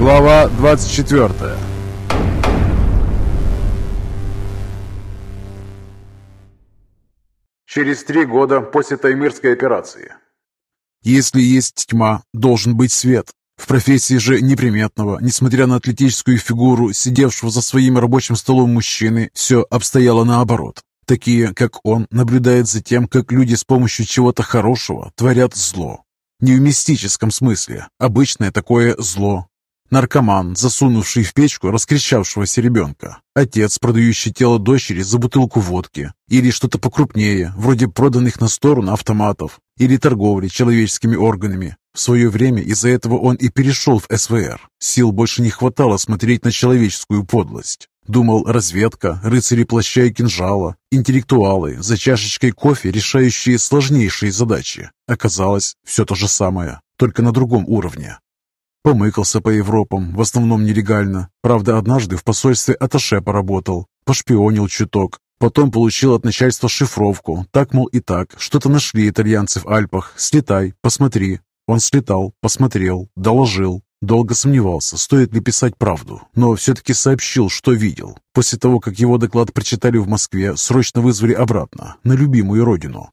Глава 24 Через три года после Таймырской операции. Если есть тьма, должен быть свет. В профессии же неприметного, несмотря на атлетическую фигуру сидевшего за своим рабочим столом мужчины, все обстояло наоборот. Такие, как он, наблюдают за тем, как люди с помощью чего-то хорошего творят зло. Не в мистическом смысле, обычное такое зло, Наркоман, засунувший в печку раскричавшегося ребенка. Отец, продающий тело дочери за бутылку водки. Или что-то покрупнее, вроде проданных на сторону автоматов. Или торговли человеческими органами. В свое время из-за этого он и перешел в СВР. Сил больше не хватало смотреть на человеческую подлость. Думал, разведка, рыцари плаща и кинжала, интеллектуалы, за чашечкой кофе, решающие сложнейшие задачи. Оказалось, все то же самое, только на другом уровне. Помыкался по Европам, в основном нелегально. Правда, однажды в посольстве Аташе поработал. Пошпионил чуток. Потом получил от начальства шифровку. Так, мол, и так. Что-то нашли итальянцы в Альпах. Слетай, посмотри. Он слетал, посмотрел, доложил. Долго сомневался, стоит ли писать правду, но все-таки сообщил, что видел. После того, как его доклад прочитали в Москве, срочно вызвали обратно, на любимую родину.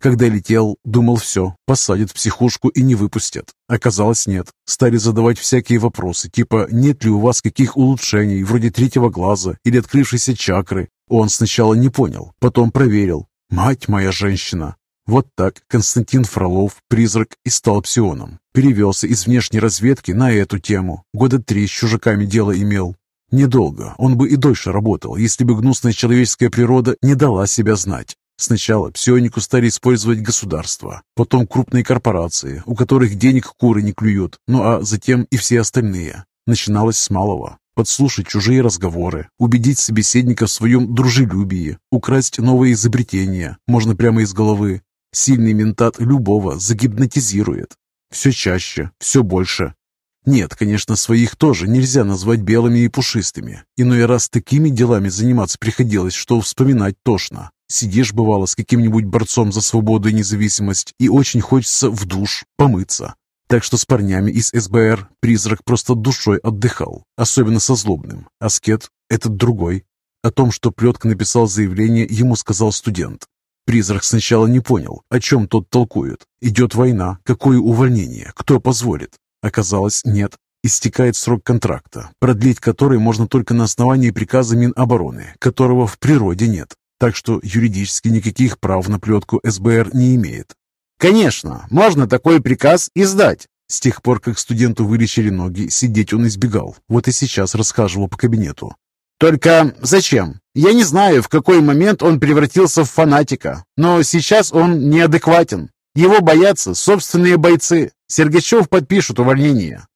Когда летел, думал все, посадят в психушку и не выпустят. Оказалось, нет. Стали задавать всякие вопросы, типа нет ли у вас каких улучшений, вроде третьего глаза или открывшейся чакры. Он сначала не понял, потом проверил. Мать моя женщина! Вот так Константин Фролов, призрак, и стал псионом. Перевелся из внешней разведки на эту тему. Года три с чужаками дело имел. Недолго, он бы и дольше работал, если бы гнусная человеческая природа не дала себя знать. Сначала псионику стали использовать государства, потом крупные корпорации, у которых денег куры не клюют, ну а затем и все остальные. Начиналось с малого. Подслушать чужие разговоры, убедить собеседника в своем дружелюбии, украсть новые изобретения, можно прямо из головы. Сильный ментат любого загипнотизирует. Все чаще, все больше. Нет, конечно, своих тоже нельзя назвать белыми и пушистыми. Иной раз такими делами заниматься приходилось, что вспоминать тошно. Сидишь, бывало, с каким-нибудь борцом за свободу и независимость, и очень хочется в душ помыться. Так что с парнями из СБР призрак просто душой отдыхал, особенно со злобным. Аскет — этот другой. О том, что Плетка написал заявление, ему сказал студент. Призрак сначала не понял, о чем тот толкует. Идет война, какое увольнение, кто позволит. Оказалось, нет. Истекает срок контракта, продлить который можно только на основании приказа Минобороны, которого в природе нет так что юридически никаких прав на плетку СБР не имеет. Конечно, можно такой приказ издать. С тех пор, как студенту вылечили ноги, сидеть он избегал. Вот и сейчас расхаживал по кабинету. Только зачем? Я не знаю, в какой момент он превратился в фанатика, но сейчас он неадекватен. Его боятся собственные бойцы. Сергачев подпишет увольнение.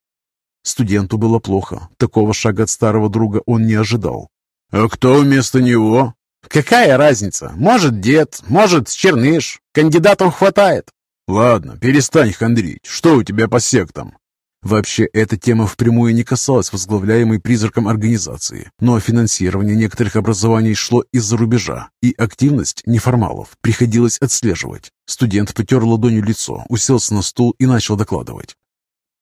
Студенту было плохо. Такого шага от старого друга он не ожидал. «А кто вместо него?» Какая разница? Может, дед, может, черныш. Кандидатов хватает. Ладно, перестань хандрить. Что у тебя по сектам? Вообще, эта тема впрямую не касалась возглавляемой призраком организации, но финансирование некоторых образований шло из-за рубежа, и активность неформалов приходилось отслеживать. Студент потер ладонью лицо, уселся на стул и начал докладывать.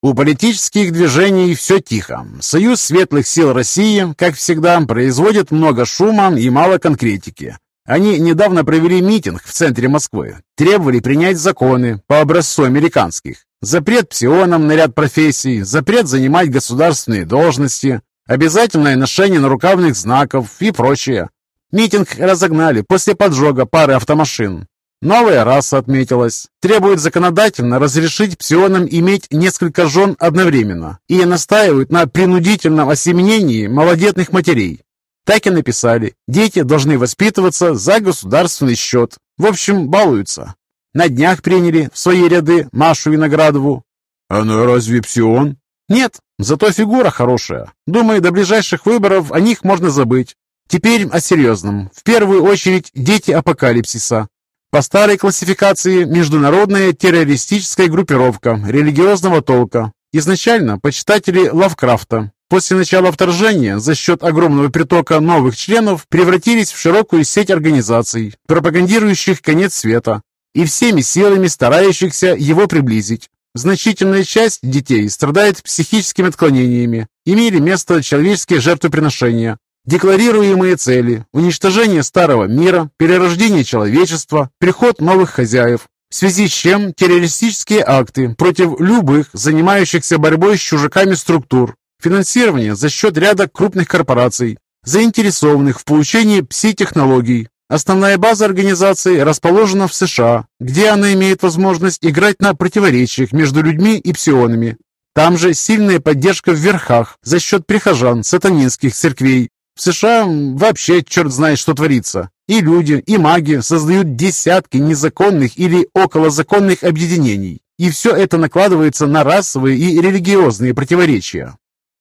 У политических движений все тихо. Союз Светлых Сил России, как всегда, производит много шума и мало конкретики. Они недавно провели митинг в центре Москвы, требовали принять законы по образцу американских. Запрет псионам на ряд профессий, запрет занимать государственные должности, обязательное ношение нарукавных знаков и прочее. Митинг разогнали после поджога пары автомашин. Новая раса отметилась. Требует законодательно разрешить псионам иметь несколько жен одновременно и настаивают на принудительном осеменении малодетных матерей. Так и написали. Дети должны воспитываться за государственный счет. В общем, балуются. На днях приняли в свои ряды Машу Виноградову. Она разве псион? Нет, зато фигура хорошая. Думаю, до ближайших выборов о них можно забыть. Теперь о серьезном. В первую очередь дети апокалипсиса. По старой классификации международная террористическая группировка религиозного толка. Изначально почитатели Лавкрафта. После начала вторжения за счет огромного притока новых членов превратились в широкую сеть организаций, пропагандирующих конец света и всеми силами старающихся его приблизить. Значительная часть детей страдает психическими отклонениями. Имели место человеческие жертвоприношения, декларируемые цели, уничтожение старого мира, перерождение человечества, приход новых хозяев, в связи с чем террористические акты против любых занимающихся борьбой с чужаками структур, финансирование за счет ряда крупных корпораций, заинтересованных в получении пси-технологий. Основная база организации расположена в США, где она имеет возможность играть на противоречиях между людьми и псионами. Там же сильная поддержка в верхах за счет прихожан сатанинских церквей. В США вообще черт знает, что творится. И люди, и маги создают десятки незаконных или околозаконных объединений. И все это накладывается на расовые и религиозные противоречия.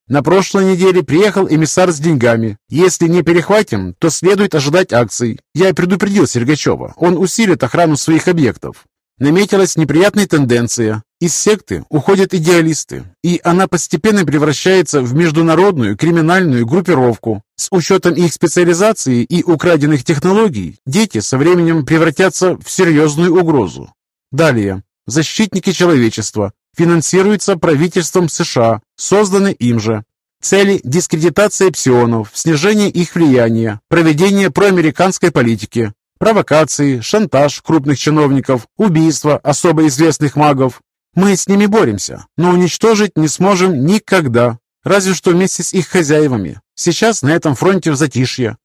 На прошлой неделе приехал эмиссар с деньгами. Если не перехватим, то следует ожидать акций. Я предупредил Сергачева. Он усилит охрану своих объектов. Наметилась неприятная тенденция. Из секты уходят идеалисты, и она постепенно превращается в международную криминальную группировку. С учетом их специализации и украденных технологий, дети со временем превратятся в серьезную угрозу. Далее. Защитники человечества. Финансируется правительством США, созданы им же. Цели – дискредитация псионов, снижение их влияния, проведение проамериканской политики, провокации, шантаж крупных чиновников, убийство особо известных магов. Мы с ними боремся, но уничтожить не сможем никогда, разве что вместе с их хозяевами. Сейчас на этом фронте в затишье.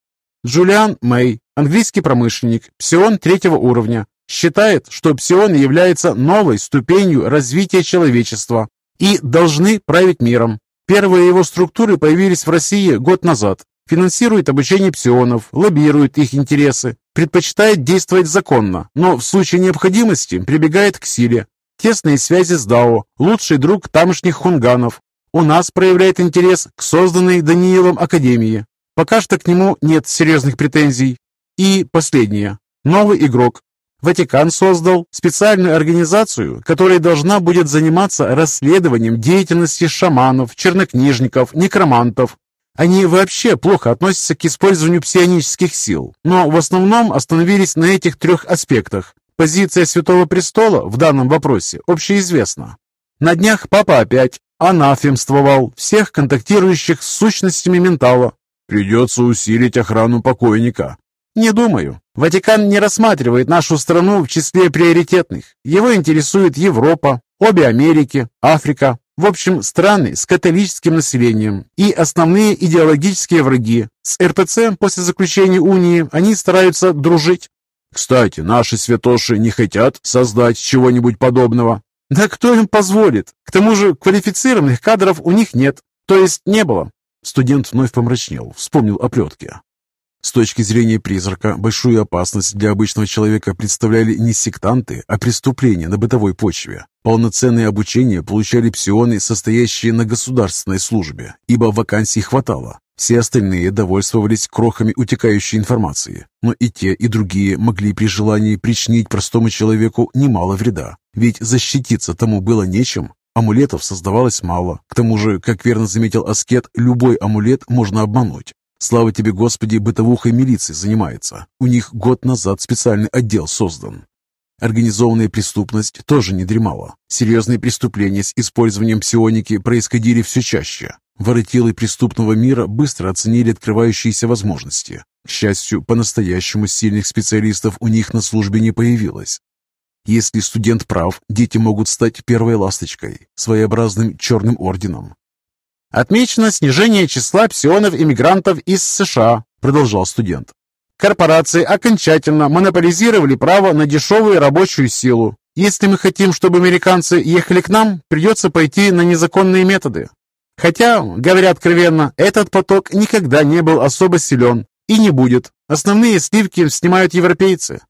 Джулиан Мэй, английский промышленник, псион третьего уровня, считает, что псионы являются новой ступенью развития человечества и должны править миром. Первые его структуры появились в России год назад. Финансирует обучение псионов, лоббирует их интересы, предпочитает действовать законно, но в случае необходимости прибегает к силе. Тесные связи с Дао, лучший друг тамошних хунганов. У нас проявляет интерес к созданной Даниилом Академии. Пока что к нему нет серьезных претензий. И последнее. Новый игрок, Ватикан создал специальную организацию, которая должна будет заниматься расследованием деятельности шаманов, чернокнижников, некромантов. Они вообще плохо относятся к использованию псионических сил, но в основном остановились на этих трех аспектах. Позиция Святого Престола в данном вопросе общеизвестна. На днях папа опять анафемствовал всех контактирующих с сущностями ментала. Придется усилить охрану покойника. Не думаю. Ватикан не рассматривает нашу страну в числе приоритетных. Его интересует Европа, обе Америки, Африка. В общем, страны с католическим населением и основные идеологические враги. С РПЦ после заключения унии они стараются дружить. Кстати, наши святоши не хотят создать чего-нибудь подобного. Да кто им позволит? К тому же квалифицированных кадров у них нет. То есть не было. Студент вновь помрачнел, вспомнил о плетке. С точки зрения призрака, большую опасность для обычного человека представляли не сектанты, а преступления на бытовой почве. Полноценное обучение получали псионы, состоящие на государственной службе, ибо вакансий хватало. Все остальные довольствовались крохами утекающей информации, но и те, и другие могли при желании причинить простому человеку немало вреда, ведь защититься тому было нечем. Амулетов создавалось мало. К тому же, как верно заметил Аскет, любой амулет можно обмануть. Слава тебе, Господи, бытовухой милиции занимается. У них год назад специальный отдел создан. Организованная преступность тоже не дремала. Серьезные преступления с использованием псионики происходили все чаще. Воротилы преступного мира быстро оценили открывающиеся возможности. К счастью, по-настоящему сильных специалистов у них на службе не появилось. Если студент прав, дети могут стать первой ласточкой, своеобразным черным орденом. Отмечено снижение числа псионов-иммигрантов из США, продолжал студент. Корпорации окончательно монополизировали право на дешевую рабочую силу. Если мы хотим, чтобы американцы ехали к нам, придется пойти на незаконные методы. Хотя, говоря откровенно, этот поток никогда не был особо силен и не будет. Основные сливки снимают европейцы.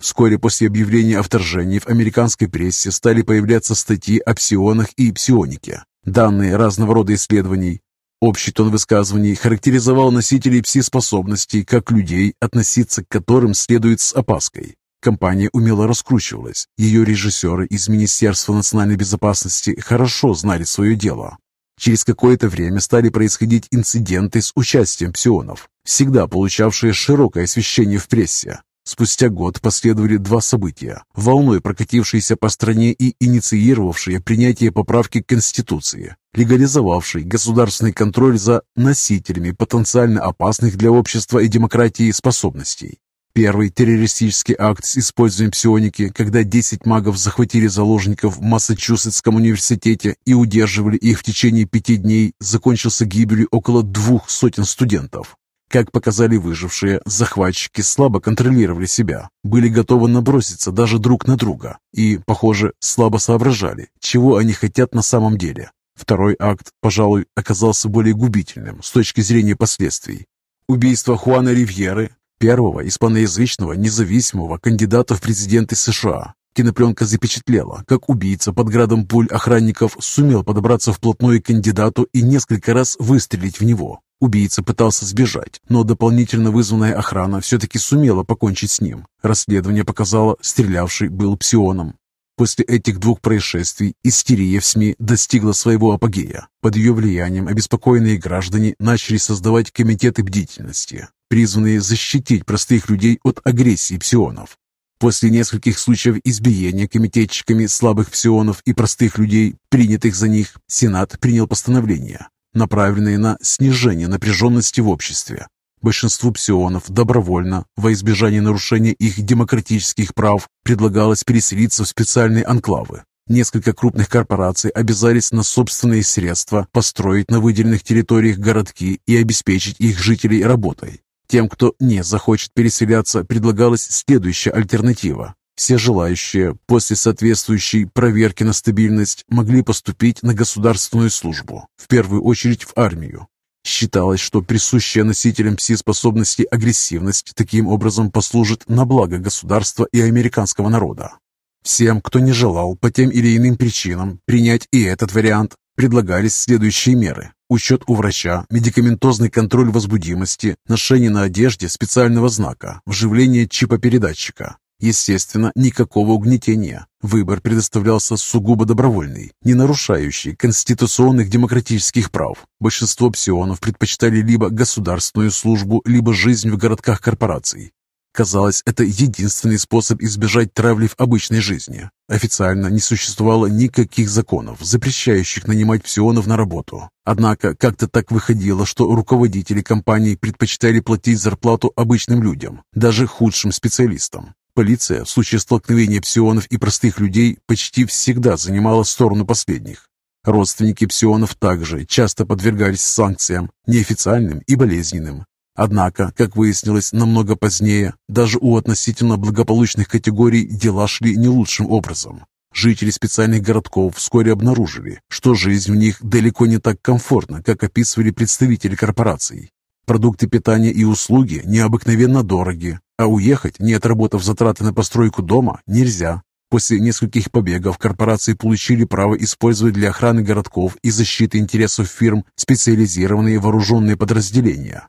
Вскоре после объявления о вторжении в американской прессе стали появляться статьи о псионах и псионике данные разного рода исследований. Общий тон высказываний характеризовал носителей пси-способностей как людей, относиться к которым следует с опаской. Компания умело раскручивалась. Ее режиссеры из Министерства национальной безопасности хорошо знали свое дело. Через какое-то время стали происходить инциденты с участием псионов, всегда получавшие широкое освещение в прессе. Спустя год последовали два события, волной прокатившиеся по стране и инициировавшие принятие поправки к Конституции, легализовавшей государственный контроль за носителями потенциально опасных для общества и демократии способностей. Первый террористический акт с использованием псионики, когда 10 магов захватили заложников в Массачусетском университете и удерживали их в течение пяти дней, закончился гибелью около двух сотен студентов. Как показали выжившие, захватчики слабо контролировали себя, были готовы наброситься даже друг на друга и, похоже, слабо соображали, чего они хотят на самом деле. Второй акт, пожалуй, оказался более губительным с точки зрения последствий. Убийство Хуана Ривьеры, первого испаноязычного независимого кандидата в президенты США. Кинопленка запечатлела, как убийца под градом пуль охранников сумел подобраться вплотную к кандидату и несколько раз выстрелить в него. Убийца пытался сбежать, но дополнительно вызванная охрана все-таки сумела покончить с ним. Расследование показало, стрелявший был псионом. После этих двух происшествий истерия в СМИ достигла своего апогея. Под ее влиянием обеспокоенные граждане начали создавать комитеты бдительности, призванные защитить простых людей от агрессии псионов. После нескольких случаев избиения комитетчиками слабых псионов и простых людей, принятых за них, Сенат принял постановление, направленные на снижение напряженности в обществе. Большинству псионов добровольно, во избежание нарушения их демократических прав, предлагалось переселиться в специальные анклавы. Несколько крупных корпораций обязались на собственные средства построить на выделенных территориях городки и обеспечить их жителей работой. Тем, кто не захочет переселяться, предлагалась следующая альтернатива все желающие после соответствующей проверки на стабильность могли поступить на государственную службу, в первую очередь в армию. Считалось, что присущая носителям пси-способности агрессивность таким образом послужит на благо государства и американского народа. Всем, кто не желал по тем или иным причинам принять и этот вариант, предлагались следующие меры. Учет у врача, медикаментозный контроль возбудимости, ношение на одежде специального знака, вживление чипа передатчика, Естественно, никакого угнетения. Выбор предоставлялся сугубо добровольный, не нарушающий конституционных демократических прав. Большинство псионов предпочитали либо государственную службу, либо жизнь в городках корпораций. Казалось, это единственный способ избежать травли в обычной жизни. Официально не существовало никаких законов, запрещающих нанимать псионов на работу. Однако как-то так выходило, что руководители компаний предпочитали платить зарплату обычным людям, даже худшим специалистам. Полиция в случае столкновения псионов и простых людей почти всегда занимала сторону последних. Родственники псионов также часто подвергались санкциям, неофициальным и болезненным. Однако, как выяснилось намного позднее, даже у относительно благополучных категорий дела шли не лучшим образом. Жители специальных городков вскоре обнаружили, что жизнь в них далеко не так комфортна, как описывали представители корпораций. Продукты питания и услуги необыкновенно дороги, а уехать, не отработав затраты на постройку дома, нельзя. После нескольких побегов корпорации получили право использовать для охраны городков и защиты интересов фирм специализированные вооруженные подразделения.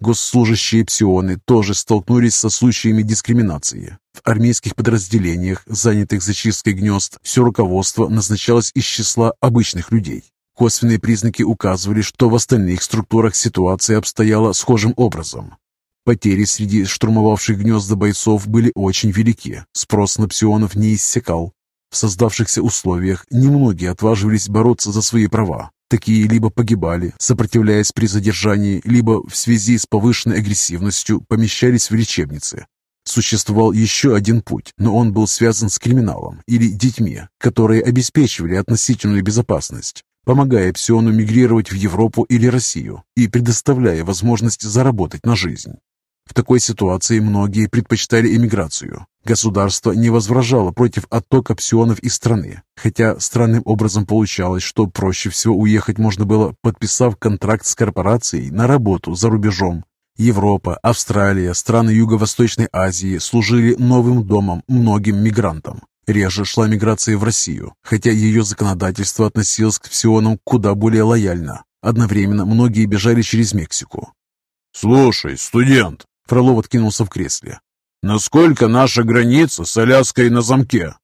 Госслужащие псионы тоже столкнулись со случаями дискриминации. В армейских подразделениях, занятых зачисткой гнезд, все руководство назначалось из числа обычных людей. Косвенные признаки указывали, что в остальных структурах ситуация обстояла схожим образом. Потери среди штурмовавших гнезда бойцов были очень велики, спрос на псионов не иссякал. В создавшихся условиях немногие отваживались бороться за свои права. Такие либо погибали, сопротивляясь при задержании, либо в связи с повышенной агрессивностью помещались в лечебницы. Существовал еще один путь, но он был связан с криминалом или детьми, которые обеспечивали относительную безопасность помогая Псиону мигрировать в Европу или Россию и предоставляя возможность заработать на жизнь. В такой ситуации многие предпочитали эмиграцию. Государство не возражало против оттока псионов из страны, хотя странным образом получалось, что проще всего уехать можно было, подписав контракт с корпорацией на работу за рубежом. Европа, Австралия, страны Юго-Восточной Азии служили новым домом многим мигрантам. Реже шла миграция в Россию, хотя ее законодательство относилось к псионам куда более лояльно. Одновременно многие бежали через Мексику. «Слушай, студент!» Фролов откинулся в кресле. «Насколько наша граница с Аляской на замке?»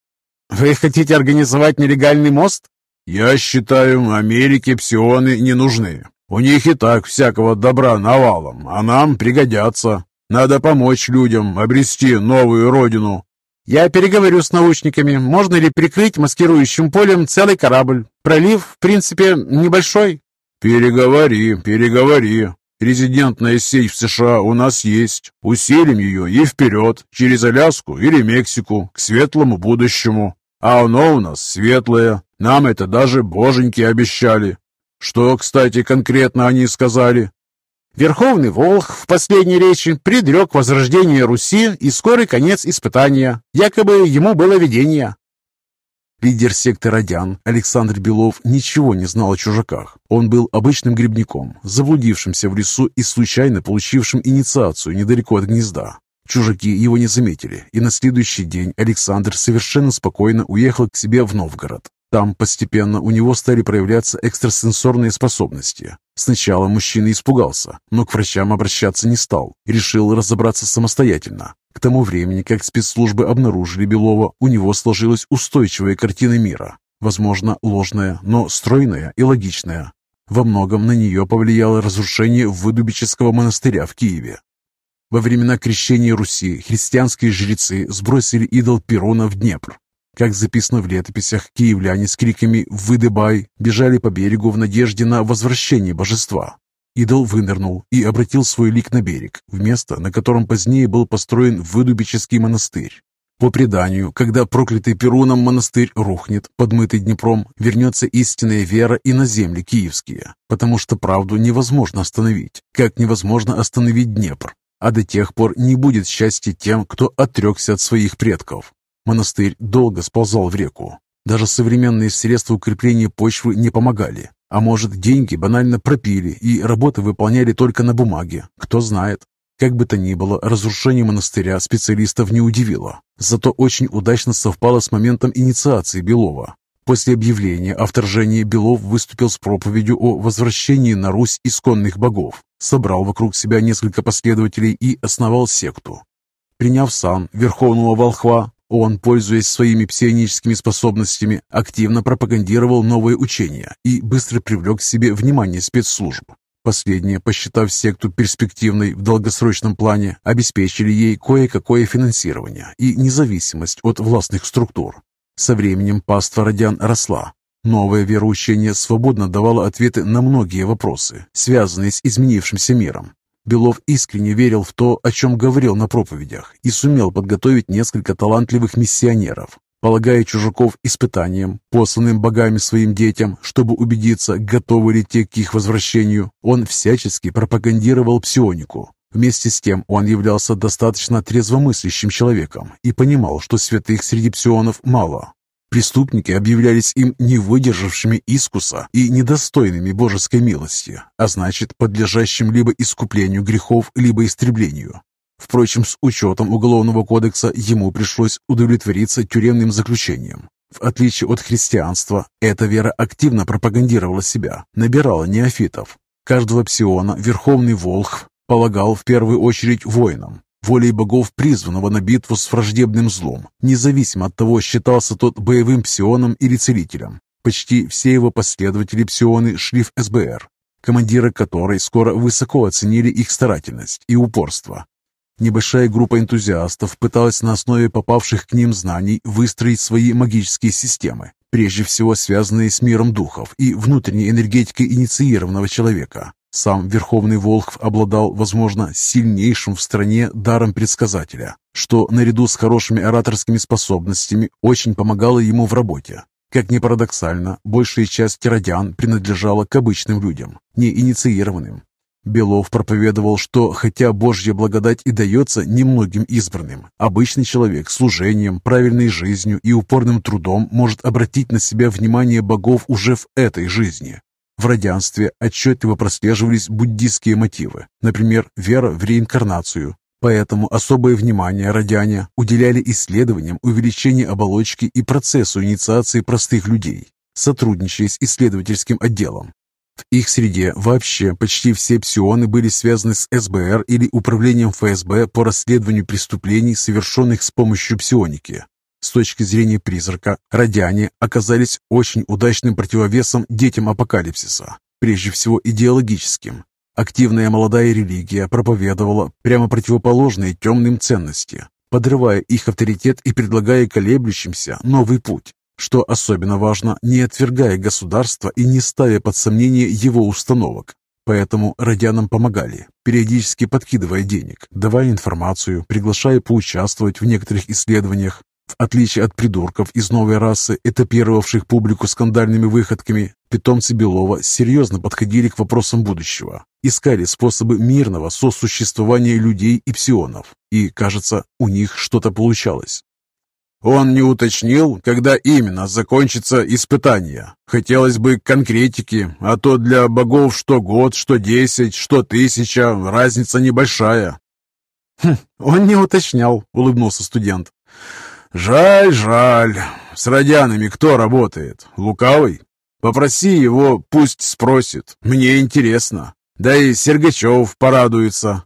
«Вы хотите организовать нелегальный мост?» «Я считаю, Америке псионы не нужны. У них и так всякого добра навалом, а нам пригодятся. Надо помочь людям обрести новую родину. Я переговорю с научниками, можно ли прикрыть маскирующим полем целый корабль. Пролив, в принципе, небольшой. Переговори, переговори. Резидентная сеть в США у нас есть. Усилим ее и вперед, через Аляску или Мексику, к светлому будущему. А оно у нас светлое. Нам это даже боженьки обещали. Что, кстати, конкретно они сказали? Верховный Волх в последней речи предрек возрождение Руси и скорый конец испытания. Якобы ему было видение. Лидер секты «Радян» Александр Белов ничего не знал о чужаках. Он был обычным грибником, заблудившимся в лесу и случайно получившим инициацию недалеко от гнезда. Чужаки его не заметили, и на следующий день Александр совершенно спокойно уехал к себе в Новгород. Там постепенно у него стали проявляться экстрасенсорные способности. Сначала мужчина испугался, но к врачам обращаться не стал, решил разобраться самостоятельно. К тому времени, как спецслужбы обнаружили Белова, у него сложилась устойчивая картина мира. Возможно, ложная, но стройная и логичная. Во многом на нее повлияло разрушение выдубического монастыря в Киеве. Во времена крещения Руси христианские жрецы сбросили идол Перуна в Днепр, как записано в летописях, киевляне с криками «Выдыбай!» бежали по берегу в надежде на возвращение божества. Идол вынырнул и обратил свой лик на берег, в место, на котором позднее был построен выдубический монастырь. По преданию, когда проклятый Перуном монастырь рухнет, подмытый Днепром, вернется истинная вера и на земли киевские, потому что правду невозможно остановить, как невозможно остановить Днепр, а до тех пор не будет счастья тем, кто отрекся от своих предков. Монастырь долго сползал в реку. Даже современные средства укрепления почвы не помогали. А может, деньги банально пропили и работы выполняли только на бумаге. Кто знает. Как бы то ни было, разрушение монастыря специалистов не удивило. Зато очень удачно совпало с моментом инициации Белова. После объявления о вторжении Белов выступил с проповедью о возвращении на Русь исконных богов, собрал вокруг себя несколько последователей и основал секту. Приняв сан верховного волхва, он, пользуясь своими псионическими способностями, активно пропагандировал новые учения и быстро привлек к себе внимание спецслужб. Последние, посчитав секту перспективной в долгосрочном плане, обеспечили ей кое-какое финансирование и независимость от властных структур. Со временем паства Родян росла. Новое вероучение свободно давало ответы на многие вопросы, связанные с изменившимся миром. Белов искренне верил в то, о чем говорил на проповедях, и сумел подготовить несколько талантливых миссионеров, полагая чужаков испытанием, посланным богами своим детям, чтобы убедиться, готовы ли те к их возвращению. Он всячески пропагандировал псионику. Вместе с тем он являлся достаточно трезвомыслящим человеком и понимал, что святых среди псионов мало, Преступники объявлялись им не выдержавшими искуса и недостойными божеской милости, а значит, подлежащим либо искуплению грехов, либо истреблению. Впрочем, с учетом Уголовного кодекса ему пришлось удовлетвориться тюремным заключением. В отличие от христианства, эта вера активно пропагандировала себя, набирала неофитов. Каждого псиона Верховный Волхв полагал в первую очередь воинам, волей богов призванного на битву с враждебным злом, независимо от того, считался тот боевым псионом или целителем. Почти все его последователи псионы шли в СБР, командиры которой скоро высоко оценили их старательность и упорство. Небольшая группа энтузиастов пыталась на основе попавших к ним знаний выстроить свои магические системы, прежде всего связанные с миром духов и внутренней энергетикой инициированного человека. Сам Верховный Волхв обладал, возможно, сильнейшим в стране даром предсказателя, что, наряду с хорошими ораторскими способностями, очень помогало ему в работе. Как ни парадоксально, большая часть тиродян принадлежала к обычным людям, не инициированным. Белов проповедовал, что хотя Божья благодать и дается немногим избранным, обычный человек служением, правильной жизнью и упорным трудом может обратить на себя внимание богов уже в этой жизни, в радианстве отчетливо прослеживались буддистские мотивы, например, вера в реинкарнацию. Поэтому особое внимание радиане уделяли исследованиям увеличения оболочки и процессу инициации простых людей, сотрудничая с исследовательским отделом. В их среде вообще почти все псионы были связаны с СБР или Управлением ФСБ по расследованию преступлений, совершенных с помощью псионики. С точки зрения призрака, радиане оказались очень удачным противовесом детям апокалипсиса, прежде всего идеологическим. Активная молодая религия проповедовала прямо противоположные темным ценности, подрывая их авторитет и предлагая колеблющимся новый путь. Что особенно важно, не отвергая государство и не ставя под сомнение его установок. Поэтому радянам помогали, периодически подкидывая денег, давая информацию, приглашая поучаствовать в некоторых исследованиях. В отличие от придурков из новой расы, этапировавших публику скандальными выходками, питомцы Белова серьезно подходили к вопросам будущего, искали способы мирного сосуществования людей и псионов, и, кажется, у них что-то получалось. Он не уточнил, когда именно закончится испытание. Хотелось бы конкретики, а то для богов что год, что десять, что тысяча, разница небольшая. Хм, он не уточнял, улыбнулся студент. Жаль, жаль. С радянами кто работает? Лукавый? Попроси его, пусть спросит. Мне интересно. Да и Сергачев порадуется.